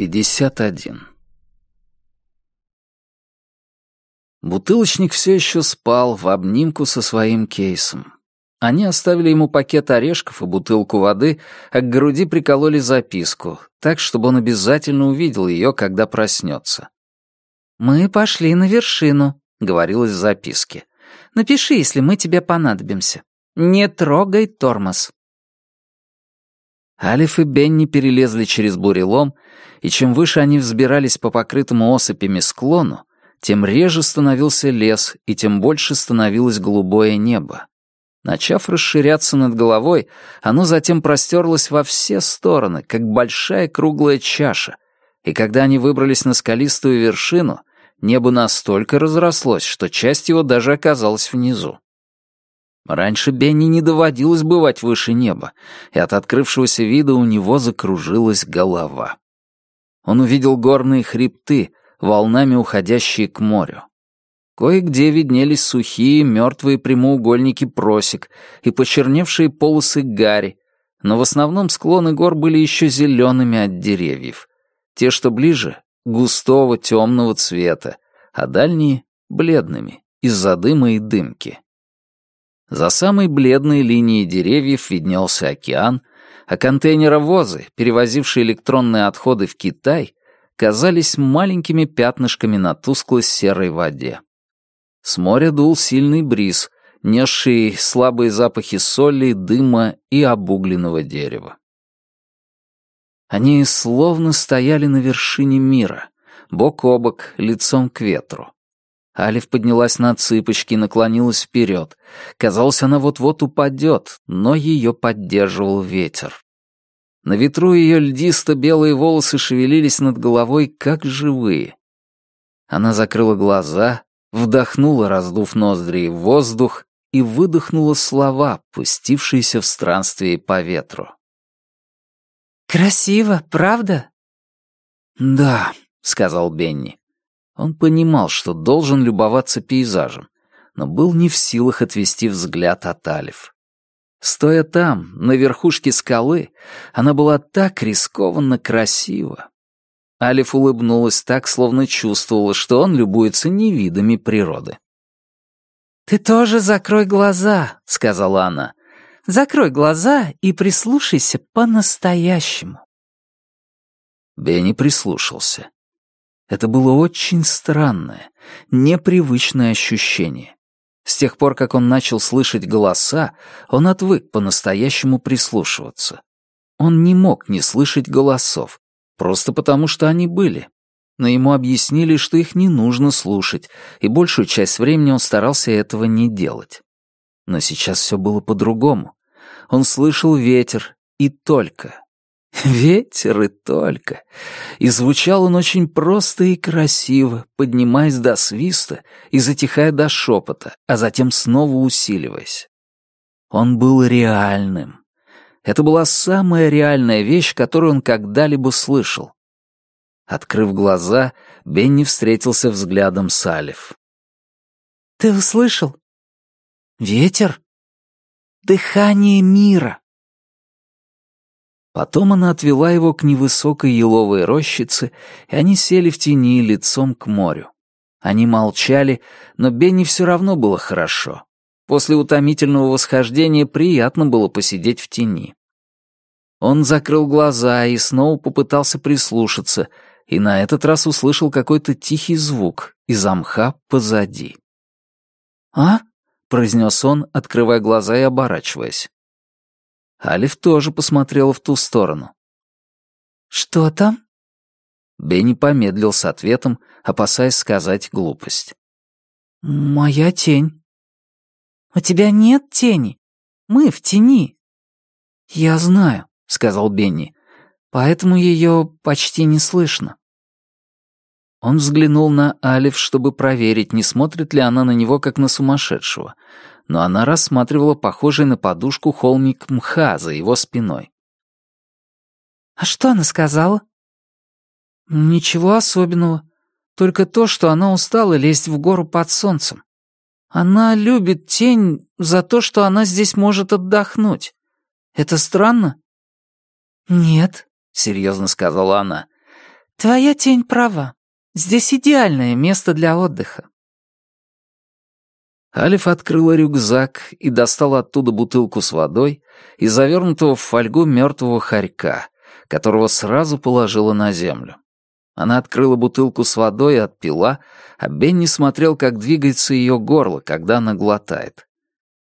51 Бутылочник все еще спал в обнимку со своим кейсом. Они оставили ему пакет орешков и бутылку воды, а к груди прикололи записку, так, чтобы он обязательно увидел ее, когда проснется. «Мы пошли на вершину», — говорилось в записке. «Напиши, если мы тебе понадобимся. Не трогай тормоз». Алиф и Бенни перелезли через бурелом, и чем выше они взбирались по покрытому осыпями склону, тем реже становился лес, и тем больше становилось голубое небо. Начав расширяться над головой, оно затем простерлось во все стороны, как большая круглая чаша, и когда они выбрались на скалистую вершину, небо настолько разрослось, что часть его даже оказалась внизу. Раньше Бенни не доводилось бывать выше неба, и от открывшегося вида у него закружилась голова. Он увидел горные хребты, волнами уходящие к морю. Кое-где виднелись сухие, мертвые прямоугольники просек и почерневшие полосы гари, но в основном склоны гор были еще зелеными от деревьев. Те, что ближе, густого темного цвета, а дальние — бледными, из-за дыма и дымки. За самой бледной линией деревьев виднелся океан, а контейнеровозы, перевозившие электронные отходы в Китай, казались маленькими пятнышками на тусклой серой воде. С моря дул сильный бриз, несший слабые запахи соли, дыма и обугленного дерева. Они словно стояли на вершине мира, бок о бок, лицом к ветру. Алиф поднялась на цыпочки и наклонилась вперед. Казалось, она вот-вот упадет, но ее поддерживал ветер. На ветру ее льдисто-белые волосы шевелились над головой, как живые. Она закрыла глаза, вдохнула, раздув ноздри, воздух и выдохнула слова, пустившиеся в странстве по ветру. «Красиво, правда?» «Да», — сказал Бенни. Он понимал, что должен любоваться пейзажем, но был не в силах отвести взгляд от Алиф. Стоя там, на верхушке скалы, она была так рискованно красива. Алиф улыбнулась так, словно чувствовала, что он любуется не видами природы. «Ты тоже закрой глаза», — сказала она. «Закрой глаза и прислушайся по-настоящему». Бенни прислушался. Это было очень странное, непривычное ощущение. С тех пор, как он начал слышать голоса, он отвык по-настоящему прислушиваться. Он не мог не слышать голосов, просто потому что они были. Но ему объяснили, что их не нужно слушать, и большую часть времени он старался этого не делать. Но сейчас все было по-другому. Он слышал ветер, и только. Ветер и только. И звучал он очень просто и красиво, поднимаясь до свиста и затихая до шепота, а затем снова усиливаясь. Он был реальным. Это была самая реальная вещь, которую он когда-либо слышал. Открыв глаза, Бенни встретился взглядом с Алиф. «Ты услышал? Ветер? Дыхание мира!» Потом она отвела его к невысокой еловой рощице, и они сели в тени лицом к морю. Они молчали, но Бенни все равно было хорошо. После утомительного восхождения приятно было посидеть в тени. Он закрыл глаза и снова попытался прислушаться, и на этот раз услышал какой-то тихий звук из мха позади. «А?» — произнес он, открывая глаза и оборачиваясь. Алиф тоже посмотрела в ту сторону. «Что там?» Бенни помедлил с ответом, опасаясь сказать глупость. «Моя тень». «У тебя нет тени. Мы в тени». «Я знаю», — сказал Бенни, — «поэтому ее почти не слышно». Он взглянул на Алиф, чтобы проверить, не смотрит ли она на него как на сумасшедшего, но она рассматривала похожий на подушку холмик мха за его спиной. «А что она сказала?» «Ничего особенного. Только то, что она устала лезть в гору под солнцем. Она любит тень за то, что она здесь может отдохнуть. Это странно?» «Нет», — серьезно сказала она. «Твоя тень права. Здесь идеальное место для отдыха». Алиф открыла рюкзак и достала оттуда бутылку с водой и завернутого в фольгу мертвого хорька, которого сразу положила на землю. Она открыла бутылку с водой и отпила, а Бенни смотрел, как двигается ее горло, когда она глотает.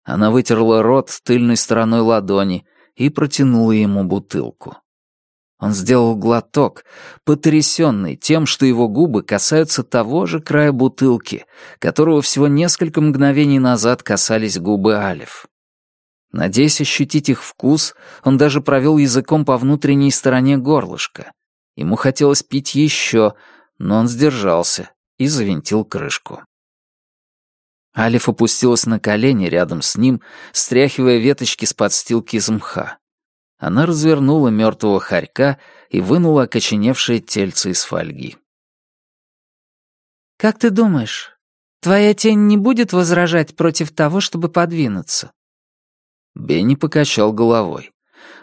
Она вытерла рот тыльной стороной ладони и протянула ему бутылку. Он сделал глоток, потрясенный тем, что его губы касаются того же края бутылки, которого всего несколько мгновений назад касались губы Алиф. Надеясь ощутить их вкус, он даже провел языком по внутренней стороне горлышка. Ему хотелось пить еще, но он сдержался и завинтил крышку. Алиф опустилась на колени рядом с ним, стряхивая веточки с подстилки из мха. Она развернула мертвого хорька и вынула окоченевшее тельце из фольги. «Как ты думаешь, твоя тень не будет возражать против того, чтобы подвинуться?» Бенни покачал головой.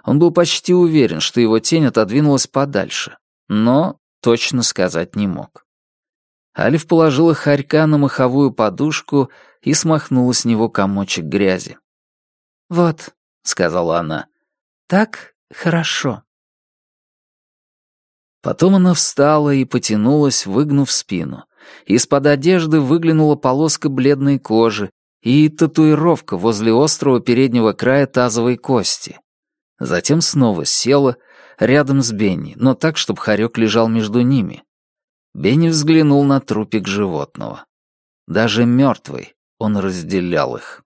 Он был почти уверен, что его тень отодвинулась подальше, но точно сказать не мог. Алиф положила хорька на маховую подушку и смахнула с него комочек грязи. «Вот», — сказала она, так хорошо. Потом она встала и потянулась, выгнув спину. Из-под одежды выглянула полоска бледной кожи и татуировка возле острого переднего края тазовой кости. Затем снова села рядом с Бенни, но так, чтобы хорек лежал между ними. Бенни взглянул на трупик животного. Даже мертвый он разделял их.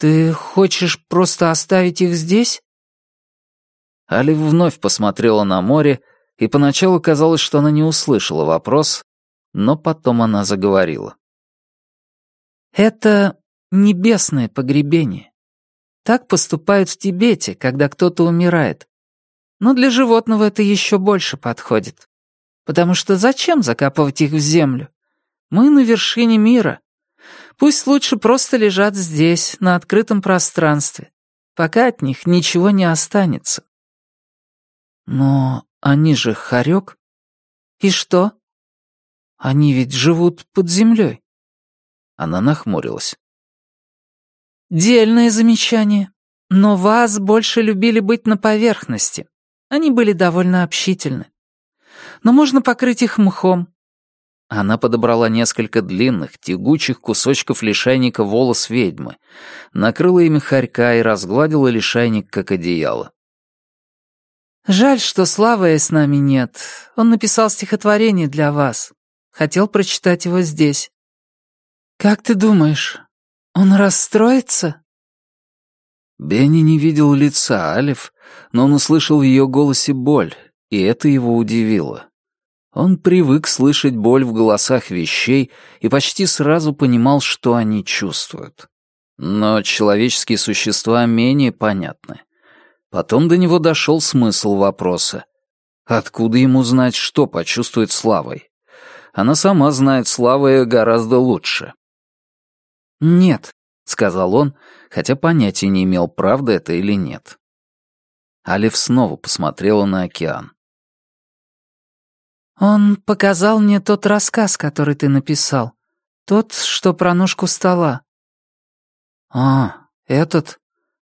«Ты хочешь просто оставить их здесь?» Алиф вновь посмотрела на море, и поначалу казалось, что она не услышала вопрос, но потом она заговорила. «Это небесное погребение. Так поступают в Тибете, когда кто-то умирает. Но для животного это еще больше подходит. Потому что зачем закапывать их в землю? Мы на вершине мира. Пусть лучше просто лежат здесь, на открытом пространстве, пока от них ничего не останется. Но они же хорек. И что? Они ведь живут под землей. Она нахмурилась. Дельное замечание. Но вас больше любили быть на поверхности. Они были довольно общительны. Но можно покрыть их мхом, она подобрала несколько длинных, тягучих кусочков лишайника волос ведьмы, накрыла ими хорька и разгладила лишайник, как одеяло. «Жаль, что Славы с нами нет. Он написал стихотворение для вас. Хотел прочитать его здесь. Как ты думаешь, он расстроится?» Бенни не видел лица Алиф, но он услышал в ее голосе боль, и это его удивило. Он привык слышать боль в голосах вещей и почти сразу понимал, что они чувствуют. Но человеческие существа менее понятны. Потом до него дошел смысл вопроса. Откуда ему знать, что почувствует Славой? Она сама знает Славой гораздо лучше. «Нет», — сказал он, хотя понятия не имел, правда это или нет. Алиф снова посмотрела на океан. «Он показал мне тот рассказ, который ты написал. Тот, что про ножку стола». «А, этот?»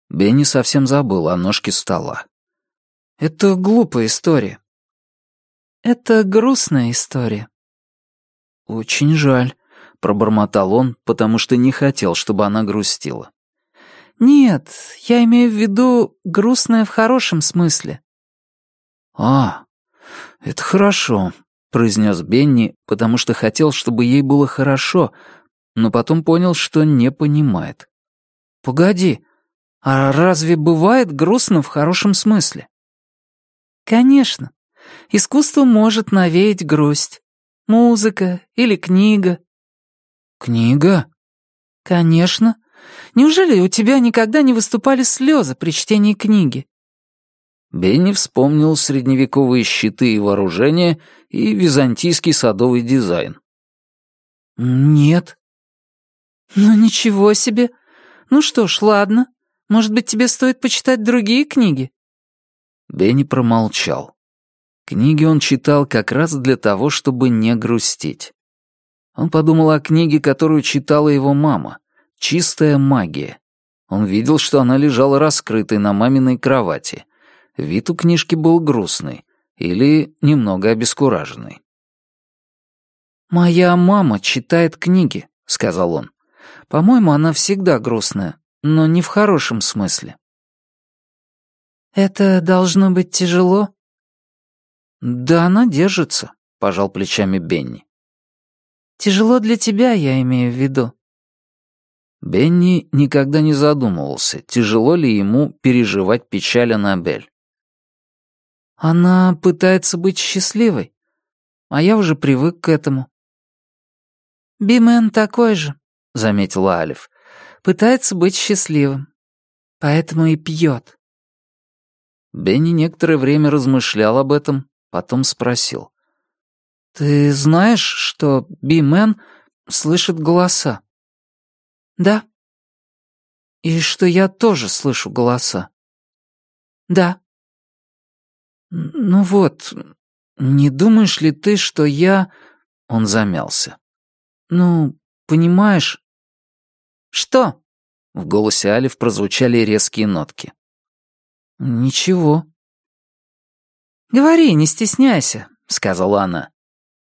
Бенни совсем забыл о ножке стола. «Это глупая история». «Это грустная история». «Очень жаль», — пробормотал он, потому что не хотел, чтобы она грустила. «Нет, я имею в виду грустная в хорошем смысле». «А, это хорошо», — произнес Бенни, потому что хотел, чтобы ей было хорошо, но потом понял, что не понимает. «Погоди, а разве бывает грустно в хорошем смысле?» «Конечно. Искусство может навеять грусть. Музыка или книга». «Книга?» «Конечно. Неужели у тебя никогда не выступали слезы при чтении книги?» Бенни вспомнил средневековые щиты и вооружения и византийский садовый дизайн. «Нет». «Ну ничего себе. Ну что ж, ладно. Может быть, тебе стоит почитать другие книги?» Бенни промолчал. Книги он читал как раз для того, чтобы не грустить. Он подумал о книге, которую читала его мама «Чистая магия». Он видел, что она лежала раскрытой на маминой кровати. Вид у книжки был грустный или немного обескураженный. «Моя мама читает книги», — сказал он. «По-моему, она всегда грустная, но не в хорошем смысле». «Это должно быть тяжело?» «Да она держится», — пожал плечами Бенни. «Тяжело для тебя, я имею в виду». Бенни никогда не задумывался, тяжело ли ему переживать печаль Аннабель. «Она пытается быть счастливой, а я уже привык к этому». «Бимен такой же», — заметила Алиф. «Пытается быть счастливым. Поэтому и пьет». Бенни некоторое время размышлял об этом, потом спросил. «Ты знаешь, что Бимен слышит голоса?» «Да». «И что я тоже слышу голоса?» «Да». «Ну вот, не думаешь ли ты, что я...» Он замялся. «Ну, понимаешь...» «Что?» В голосе Алиф прозвучали резкие нотки. «Ничего». «Говори, не стесняйся», — сказала она.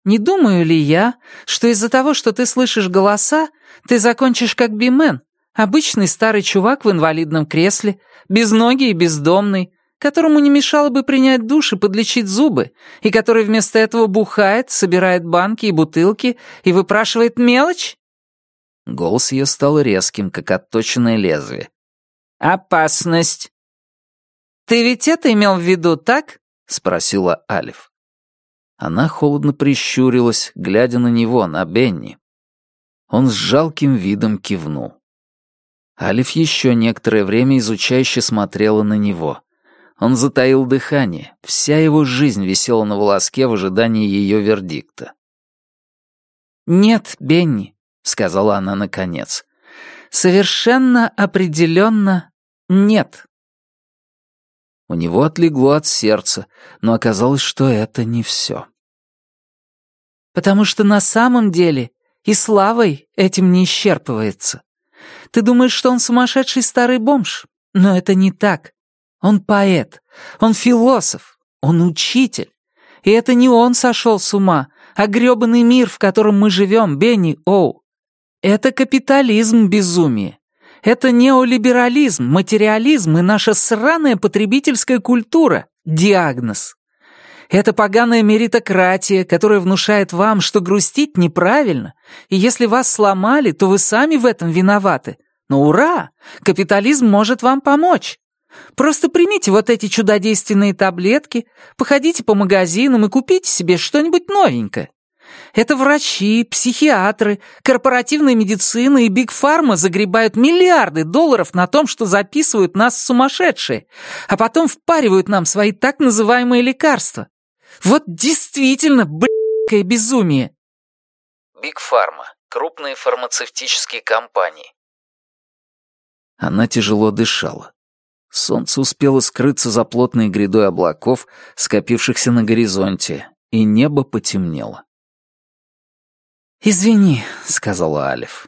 «Не думаю ли я, что из-за того, что ты слышишь голоса, ты закончишь как Бимен, обычный старый чувак в инвалидном кресле, безногий и бездомный, которому не мешало бы принять душ и подлечить зубы, и который вместо этого бухает, собирает банки и бутылки и выпрашивает мелочь?» Голос ее стал резким, как отточенное лезвие. «Опасность!» «Ты ведь это имел в виду, так?» — спросила Алиф. Она холодно прищурилась, глядя на него, на Бенни. Он с жалким видом кивнул. Алиф еще некоторое время изучающе смотрела на него. Он затаил дыхание, вся его жизнь висела на волоске в ожидании ее вердикта. «Нет, Бенни», — сказала она наконец, — «совершенно определенно нет». У него отлегло от сердца, но оказалось, что это не все. «Потому что на самом деле и славой этим не исчерпывается. Ты думаешь, что он сумасшедший старый бомж? Но это не так. Он поэт, он философ, он учитель. И это не он сошел с ума, а грёбаный мир, в котором мы живем, Бенни Оу. Это капитализм безумие. Это неолиберализм, материализм и наша сраная потребительская культура. Диагноз. Это поганая меритократия, которая внушает вам, что грустить неправильно, и если вас сломали, то вы сами в этом виноваты. Но ура! Капитализм может вам помочь. Просто примите вот эти чудодейственные таблетки, походите по магазинам и купите себе что-нибудь новенькое. Это врачи, психиатры, корпоративная медицина и Биг Фарма загребают миллиарды долларов на том, что записывают нас сумасшедшие, а потом впаривают нам свои так называемые лекарства. Вот действительно, блядское безумие. Биг Фарма. Крупные фармацевтические компании. Она тяжело дышала. Солнце успело скрыться за плотной грядой облаков, скопившихся на горизонте, и небо потемнело. «Извини», — сказала Алиф.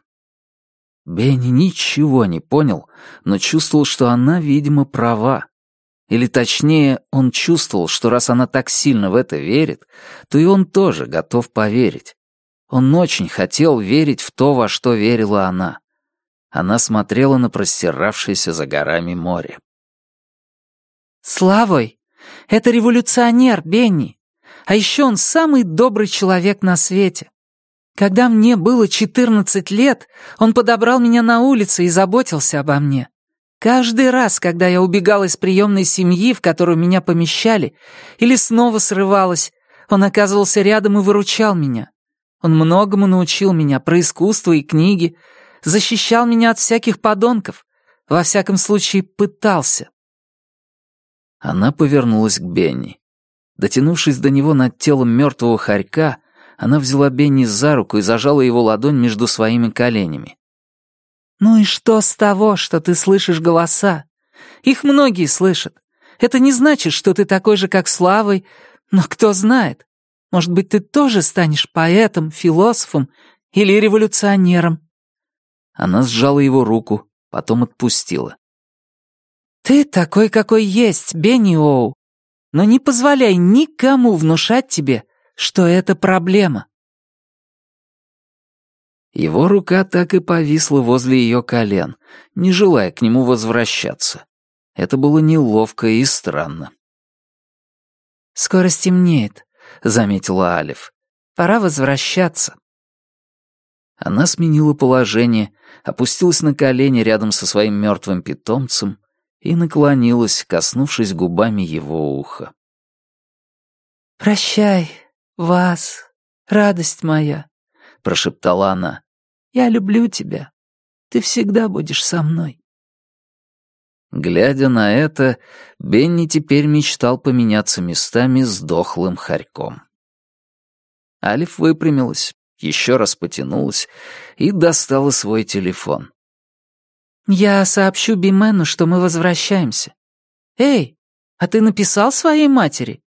Бенни ничего не понял, но чувствовал, что она, видимо, права. Или точнее, он чувствовал, что раз она так сильно в это верит, то и он тоже готов поверить. Он очень хотел верить в то, во что верила она. Она смотрела на простиравшееся за горами море. «Славой! Это революционер, Бенни! А еще он самый добрый человек на свете!» Когда мне было 14 лет, он подобрал меня на улице и заботился обо мне. Каждый раз, когда я убегала из приемной семьи, в которую меня помещали, или снова срывалась, он оказывался рядом и выручал меня. Он многому научил меня про искусство и книги, защищал меня от всяких подонков, во всяком случае пытался. Она повернулась к Бенни. Дотянувшись до него над телом мертвого хорька, она взяла Бенни за руку и зажала его ладонь между своими коленями. «Ну и что с того, что ты слышишь голоса? Их многие слышат. Это не значит, что ты такой же, как Славой, Но кто знает, может быть, ты тоже станешь поэтом, философом или революционером». Она сжала его руку, потом отпустила. «Ты такой, какой есть, Бенни Оу, но не позволяй никому внушать тебе, что это проблема». Его рука так и повисла возле ее колен, не желая к нему возвращаться. Это было неловко и странно. «Скоро стемнеет», — заметила Алиф. «Пора возвращаться». Она сменила положение, опустилась на колени рядом со своим мертвым питомцем и наклонилась, коснувшись губами его уха. «Прощай, вас, радость моя», — прошептала она. «Я люблю тебя. Ты всегда будешь со мной». Глядя на это, Бенни теперь мечтал поменяться местами с дохлым хорьком. Алиф выпрямилась, еще раз потянулась и достала свой телефон. «Я сообщу Бимену, что мы возвращаемся. Эй, а ты написал своей матери?»